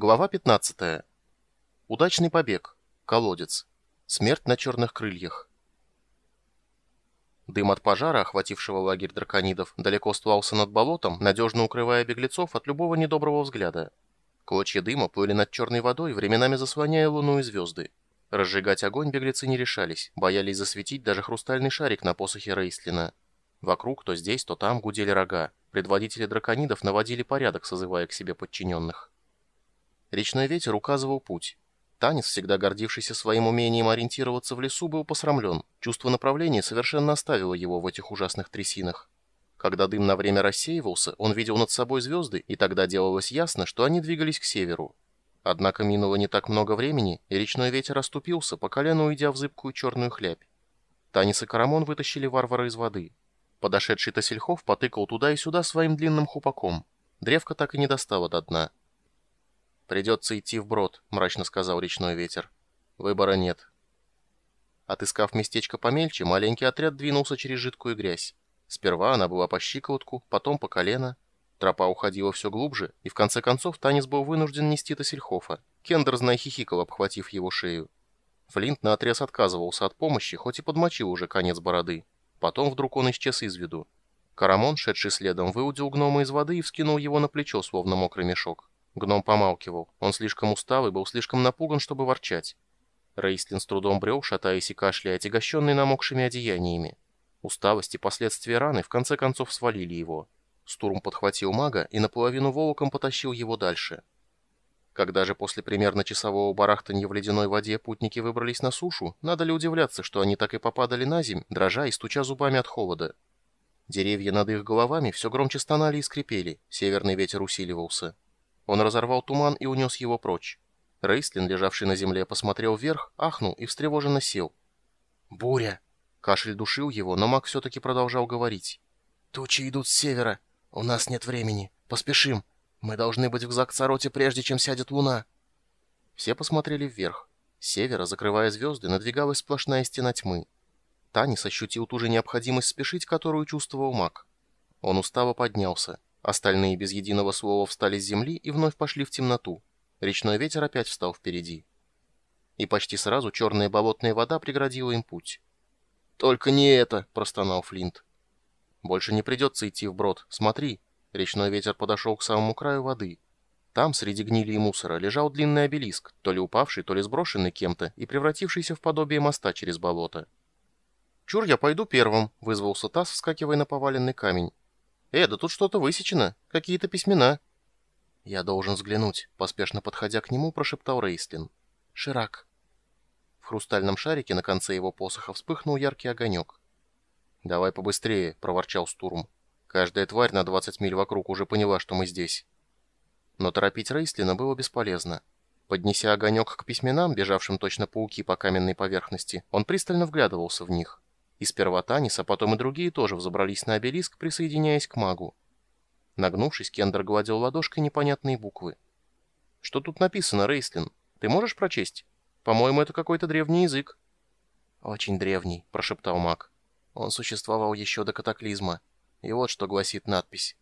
Глава 15. Удачный побег. Колодец. Смерть на черных крыльях. Дым от пожара, охватившего лагерь драконидов, далеко стлался над болотом, надежно укрывая беглецов от любого недоброго взгляда. Клочья дыма плыли над черной водой, временами заслоняя луну и звезды. Разжигать огонь беглецы не решались, боялись засветить даже хрустальный шарик на посохе Рейслина. Вокруг, то здесь, то там гудели рога. Предводители драконидов наводили порядок, созывая к себе подчиненных. Речной ветер указывал путь. Танец, всегда гордившийся своим умением ориентироваться в лесу, был посрамлен. Чувство направления совершенно оставило его в этих ужасных трясинах. Когда дым на время рассеивался, он видел над собой звезды, и тогда делалось ясно, что они двигались к северу. Однако минуло не так много времени, и речной ветер оступился, по колену уйдя в зыбкую черную хлябь. Танис и Карамон вытащили варвара из воды. Подошедший Тасельхов потыкал туда и сюда своим длинным хупаком. Древко так и не достало до дна. «Придется идти вброд», — мрачно сказал речной ветер. «Выбора нет». Отыскав местечко помельче, маленький отряд двинулся через жидкую грязь. Сперва она была по щиколотку, потом по колено. Тропа уходила все глубже, и в конце концов Танис был вынужден нести Тассельхофа. Кендер, зная, хихикал, обхватив его шею. Флинт наотрез отказывался от помощи, хоть и подмочил уже конец бороды. Потом вдруг он исчез из виду. Карамон, шедший следом, выудил гнома из воды и вскинул его на плечо, словно мокрый мешок. Гном помалкивал. Он слишком устал и был слишком напуган, чтобы ворчать. Рейстлин с трудом брел, шатаясь и кашляя, отягощенный намокшими одеяниями. Усталость и последствия раны в конце концов свалили его. Стурм подхватил мага и наполовину волоком потащил его дальше. Когда же после примерно часового барахтанья в ледяной воде путники выбрались на сушу, надо ли удивляться, что они так и попадали на земь, дрожа и стуча зубами от холода. Деревья над их головами все громче стонали и скрипели, северный ветер усиливался. Он разорвал туман и унес его прочь. Рейслин, лежавший на земле, посмотрел вверх, ахнул и встревоженно сел. «Буря!» Кашель душил его, но маг все-таки продолжал говорить. «Тучи идут с севера. У нас нет времени. Поспешим. Мы должны быть в Закцароте, прежде чем сядет луна». Все посмотрели вверх. С севера, закрывая звезды, надвигалась сплошная стена тьмы. Танис ощутил ту же необходимость спешить, которую чувствовал маг. Он устало поднялся. Остальные без единого слова встали с земли и вновь пошли в темноту. Речной ветер опять встал впереди. И почти сразу черная болотная вода преградила им путь. «Только не это!» — простонал Флинт. «Больше не придется идти вброд. Смотри!» Речной ветер подошел к самому краю воды. Там, среди гнили и мусора, лежал длинный обелиск, то ли упавший, то ли сброшенный кем-то и превратившийся в подобие моста через болото. «Чур, я пойду первым», — вызвался Тасс, вскакивая на поваленный камень. «Э, да тут что-то высечено. Какие-то письмена». «Я должен взглянуть», — поспешно подходя к нему, прошептал Рейслин. «Ширак». В хрустальном шарике на конце его посоха вспыхнул яркий огонек. «Давай побыстрее», — проворчал Стурм. «Каждая тварь на 20 миль вокруг уже поняла, что мы здесь». Но торопить Рейслина было бесполезно. Поднеся огонек к письменам, бежавшим точно пауки по каменной поверхности, он пристально вглядывался в них. И сперва Танис, а потом и другие тоже взобрались на обелиск, присоединяясь к магу. Нагнувшись, Кендер гладил ладошкой непонятные буквы. «Что тут написано, Рейслин? Ты можешь прочесть? По-моему, это какой-то древний язык». «Очень древний», — прошептал маг. «Он существовал еще до катаклизма. И вот что гласит надпись.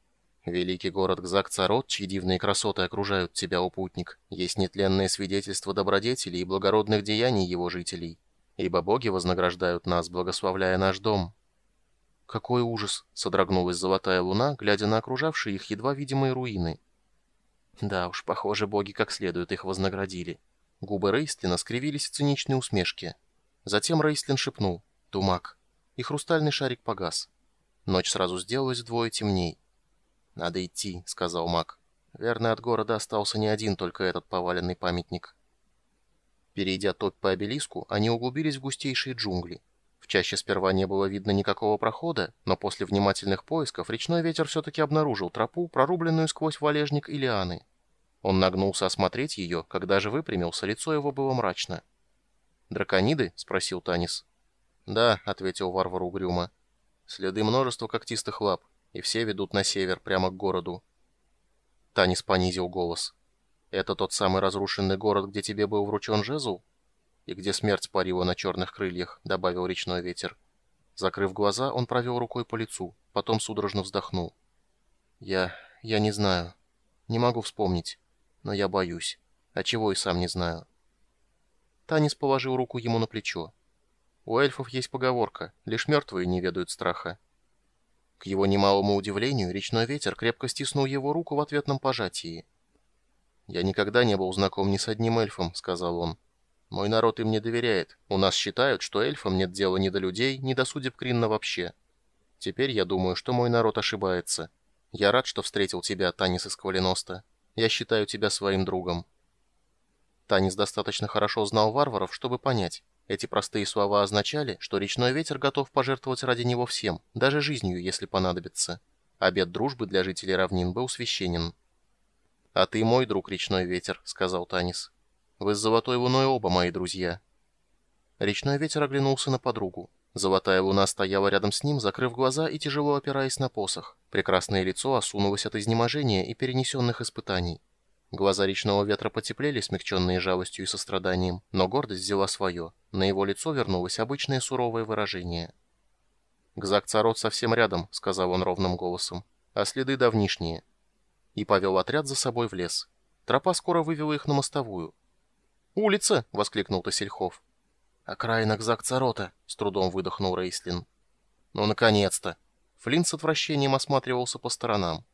Великий город Гзак-Царот, чьи дивные красоты окружают тебя, о путник, есть нетленное свидетельство добродетелей и благородных деяний его жителей ибо боги вознаграждают нас, благословляя наш дом». «Какой ужас!» — содрогнулась золотая луна, глядя на окружавшие их едва видимые руины. Да уж, похоже, боги как следует их вознаградили. Губы Рейстлина скривились в циничной усмешке. Затем Рейстлин шепнул «Тумак», и хрустальный шарик погас. Ночь сразу сделалась вдвое темней. «Надо идти», — сказал маг. «Верно, от города остался не один только этот поваленный памятник». Перейдя топь по обелиску, они углубились в густейшие джунгли. В чаще сперва не было видно никакого прохода, но после внимательных поисков речной ветер все-таки обнаружил тропу, прорубленную сквозь валежник и лианы. Он нагнулся осмотреть ее, когда же выпрямился, лицо его было мрачно. «Дракониды?» — спросил Танис. «Да», — ответил варвар угрюмо. «Следы множества когтистых лап, и все ведут на север, прямо к городу». Танис понизил голос. Это тот самый разрушенный город, где тебе был вручен жезл? И где смерть парила на черных крыльях, добавил речной ветер. Закрыв глаза, он провел рукой по лицу, потом судорожно вздохнул. Я... я не знаю. Не могу вспомнить. Но я боюсь. а чего и сам не знаю. Танис положил руку ему на плечо. У эльфов есть поговорка «лишь мертвые не ведают страха». К его немалому удивлению, речной ветер крепко стиснул его руку в ответном пожатии. «Я никогда не был знаком ни с одним эльфом», — сказал он. «Мой народ им не доверяет. У нас считают, что эльфам нет дела ни до людей, ни до судеб Кринна вообще. Теперь я думаю, что мой народ ошибается. Я рад, что встретил тебя, Танис из Квалиноста. Я считаю тебя своим другом». Танис достаточно хорошо знал варваров, чтобы понять. Эти простые слова означали, что речной ветер готов пожертвовать ради него всем, даже жизнью, если понадобится. Обет дружбы для жителей равнин был священен. «А ты мой друг, речной ветер», — сказал Танис. «Вы с Золотой Луной оба мои друзья». Речной ветер оглянулся на подругу. Золотая луна стояла рядом с ним, закрыв глаза и тяжело опираясь на посох. Прекрасное лицо осунулось от изнеможения и перенесенных испытаний. Глаза речного ветра потеплели, смягченные жалостью и состраданием, но гордость взяла свое. На его лицо вернулось обычное суровое выражение. «Гзак-Царот совсем рядом», — сказал он ровным голосом, — «а следы давнишние». И повел отряд за собой в лес. Тропа скоро вывела их на мостовую. «Улица!» — воскликнул Тосельхов. «Окраина Гзак-Царота!» — с трудом выдохнул Рейслин. «Ну, наконец-то!» Флинт с отвращением осматривался по сторонам.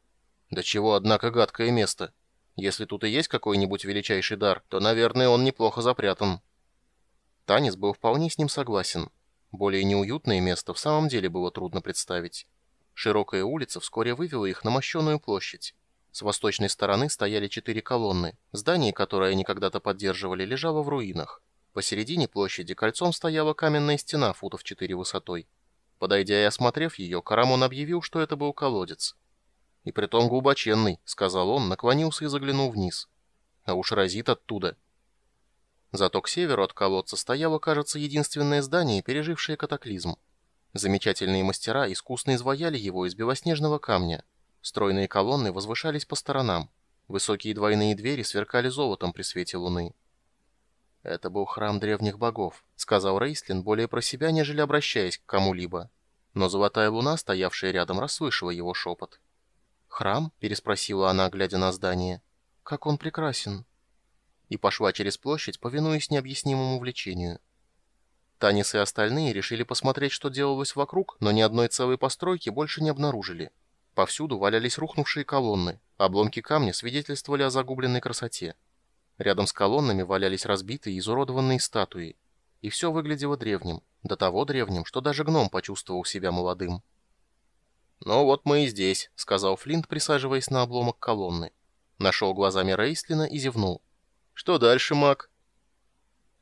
«Да чего, однако, гадкое место!» Если тут и есть какой-нибудь величайший дар, то, наверное, он неплохо запрятан. Танис был вполне с ним согласен. Более неуютное место в самом деле было трудно представить. Широкая улица вскоре вывела их на мощеную площадь. С восточной стороны стояли четыре колонны. Здание, которое они когда-то поддерживали, лежало в руинах. Посередине площади кольцом стояла каменная стена футов четыре высотой. Подойдя и осмотрев ее, Карамон объявил, что это был колодец. «И притом глубоченный», — сказал он, наклонился и заглянул вниз. «А уж разит оттуда». Зато к северу от колодца стояло, кажется, единственное здание, пережившее катаклизм. Замечательные мастера искусно изваяли его из белоснежного камня. Стройные колонны возвышались по сторонам. Высокие двойные двери сверкали золотом при свете луны. «Это был храм древних богов», — сказал Рейслин, более про себя, нежели обращаясь к кому-либо. Но золотая луна, стоявшая рядом, расслышала его шепот. «Храм?» — переспросила она, глядя на здание. «Как он прекрасен!» И пошла через площадь, повинуясь необъяснимому влечению. Танис и остальные решили посмотреть, что делалось вокруг, но ни одной целой постройки больше не обнаружили. Повсюду валялись рухнувшие колонны, обломки камня свидетельствовали о загубленной красоте. Рядом с колоннами валялись разбитые и изуродованные статуи. И все выглядело древним, до того древним, что даже гном почувствовал себя молодым. «Ну вот мы и здесь», — сказал Флинт, присаживаясь на обломок колонны. Нашел глазами Рейслина и зевнул. «Что дальше, маг?»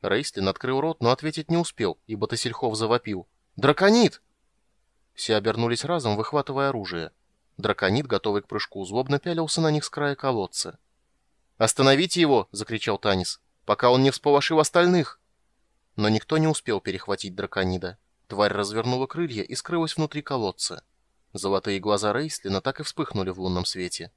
Рейслин открыл рот, но ответить не успел, ибо Тосельхов завопил. «Драконит!» Все обернулись разом, выхватывая оружие. Драконит, готовый к прыжку, злобно пялился на них с края колодца. «Остановите его!» — закричал Танис. «Пока он не всполошил остальных!» Но никто не успел перехватить драконида. Тварь развернула крылья и скрылась внутри колодца. Золотые глаза Рейслина так и вспыхнули в лунном свете.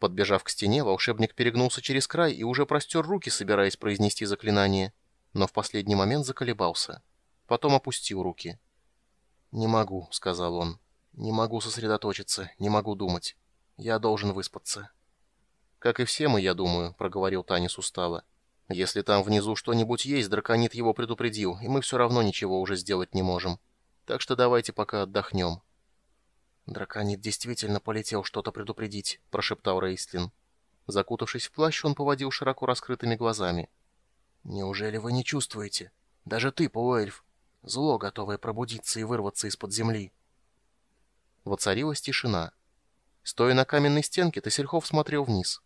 Подбежав к стене, волшебник перегнулся через край и уже простер руки, собираясь произнести заклинание, но в последний момент заколебался. Потом опустил руки. «Не могу», — сказал он. «Не могу сосредоточиться, не могу думать. Я должен выспаться». «Как и все мы, я думаю», — проговорил Танис устало. «Если там внизу что-нибудь есть, драконит его предупредил, и мы все равно ничего уже сделать не можем. Так что давайте пока отдохнем». «Драконит действительно полетел что-то предупредить», — прошептал Рейслин. Закутавшись в плащ, он поводил широко раскрытыми глазами. «Неужели вы не чувствуете? Даже ты, полуэльф. Зло, готовое пробудиться и вырваться из-под земли». Воцарилась тишина. Стоя на каменной стенке, Тосельхов смотрел вниз.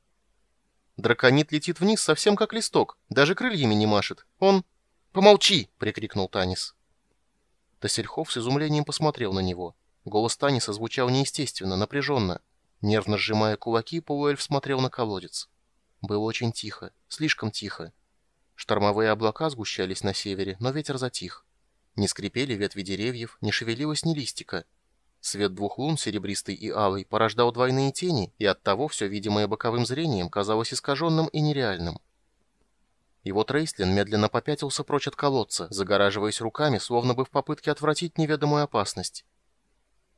«Драконит летит вниз совсем как листок, даже крыльями не машет. Он...» «Помолчи!» — прикрикнул Танис. Тосельхов с изумлением посмотрел на него. Голос Таниса звучал неестественно, напряженно. Нервно сжимая кулаки, полуэльф смотрел на колодец. Было очень тихо, слишком тихо. Штормовые облака сгущались на севере, но ветер затих. Не скрипели ветви деревьев, не шевелилось ни листика. Свет двух лун, серебристый и алый, порождал двойные тени, и оттого все видимое боковым зрением казалось искаженным и нереальным. И вот Рейслин медленно попятился прочь от колодца, загораживаясь руками, словно бы в попытке отвратить неведомую опасность.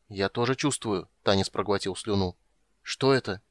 «Я тоже чувствую», — Танис проглотил слюну. «Что это?»